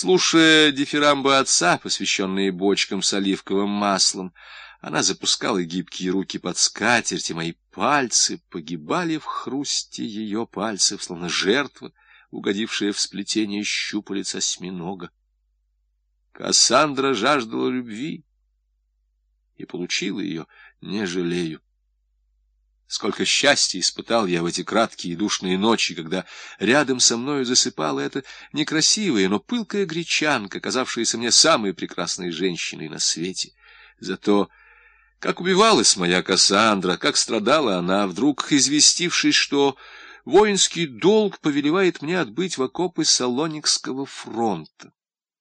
Слушая дифирамбы отца, посвященные бочкам с оливковым маслом, она запускала гибкие руки под скатерть, и мои пальцы погибали в хрусте ее пальцев, словно жертва, угодившая в сплетение щупалец осьминога. Кассандра жаждала любви и получила ее, не жалею. Сколько счастья испытал я в эти краткие и душные ночи, когда рядом со мною засыпала эта некрасивая, но пылкая гречанка, казавшаяся мне самой прекрасной женщиной на свете. Зато как убивалась моя Кассандра, как страдала она, вдруг известившись, что воинский долг повелевает мне отбыть в окопы Салоникского фронта.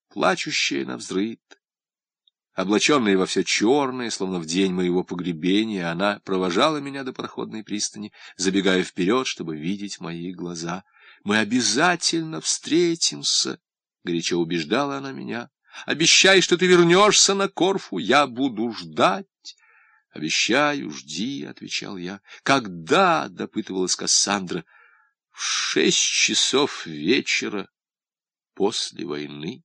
Плачущая навзрыд, Облаченная во все черное, словно в день моего погребения, она провожала меня до проходной пристани, забегая вперед, чтобы видеть мои глаза. «Мы обязательно встретимся», — горячо убеждала она меня. «Обещай, что ты вернешься на Корфу, я буду ждать». «Обещаю, жди», — отвечал я. «Когда?» — допытывалась Кассандра. «В шесть часов вечера после войны».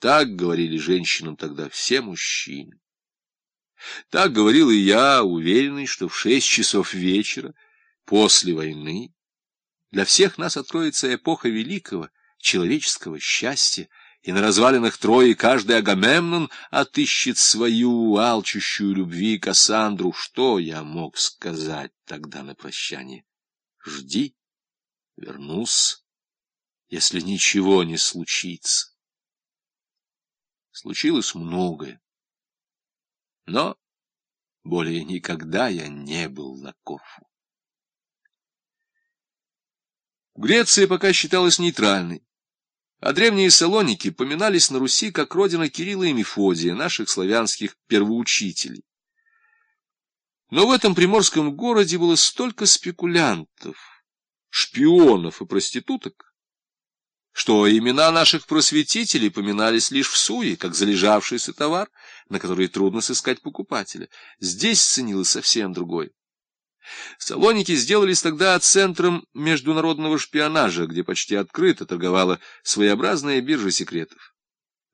Так говорили женщинам тогда все мужчины. Так говорил и я, уверенный, что в шесть часов вечера, после войны, для всех нас откроется эпоха великого человеческого счастья, и на развалинах Трои каждый Агамемнон отыщет свою алчущую любви Кассандру. Что я мог сказать тогда на прощание? Жди, вернусь, если ничего не случится случилось многое. Но более никогда я не был на Корфу. Греция пока считалась нейтральной, а древние салоники поминались на Руси как родина Кирилла и Мефодия, наших славянских первоучителей. Но в этом приморском городе было столько спекулянтов, шпионов и проституток, что имена наших просветителей поминались лишь в суе, как залежавшийся товар, на который трудно сыскать покупателя. Здесь ценилось совсем другое. Салоники сделались тогда центром международного шпионажа, где почти открыто торговала своеобразная биржа секретов.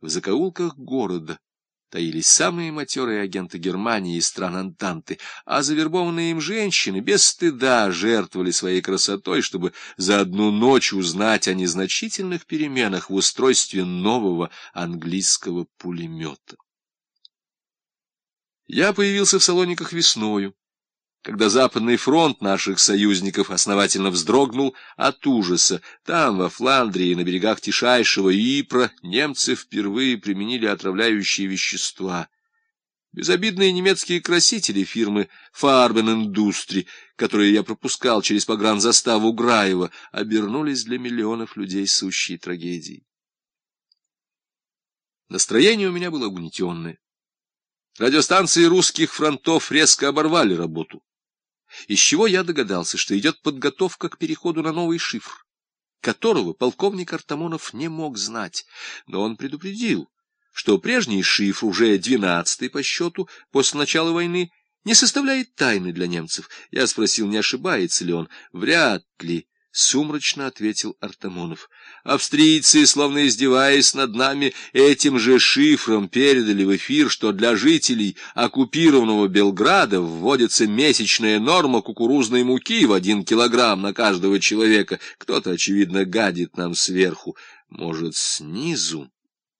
В закоулках города таились самые матерые агенты Германии и стран Антанты, а завербованные им женщины без стыда жертвовали своей красотой, чтобы за одну ночь узнать о незначительных переменах в устройстве нового английского пулемета. Я появился в Салониках весною когда Западный фронт наших союзников основательно вздрогнул от ужаса. Там, во Фландрии, на берегах тишайшего Ипра, немцы впервые применили отравляющие вещества. Безобидные немецкие красители фирмы «Фарбен Индустри», которые я пропускал через погранзаставу Граева, обернулись для миллионов людей сущей трагедией. Настроение у меня было угнетенное. Радиостанции русских фронтов резко оборвали работу из чего я догадался, что идет подготовка к переходу на новый шифр, которого полковник Артамонов не мог знать, но он предупредил, что прежний шифр, уже двенадцатый по счету, после начала войны, не составляет тайны для немцев. Я спросил, не ошибается ли он. Вряд ли. — сумрачно ответил Артамонов. Австрийцы, словно издеваясь над нами, этим же шифром передали в эфир, что для жителей оккупированного Белграда вводится месячная норма кукурузной муки в один килограмм на каждого человека. Кто-то, очевидно, гадит нам сверху. Может, снизу?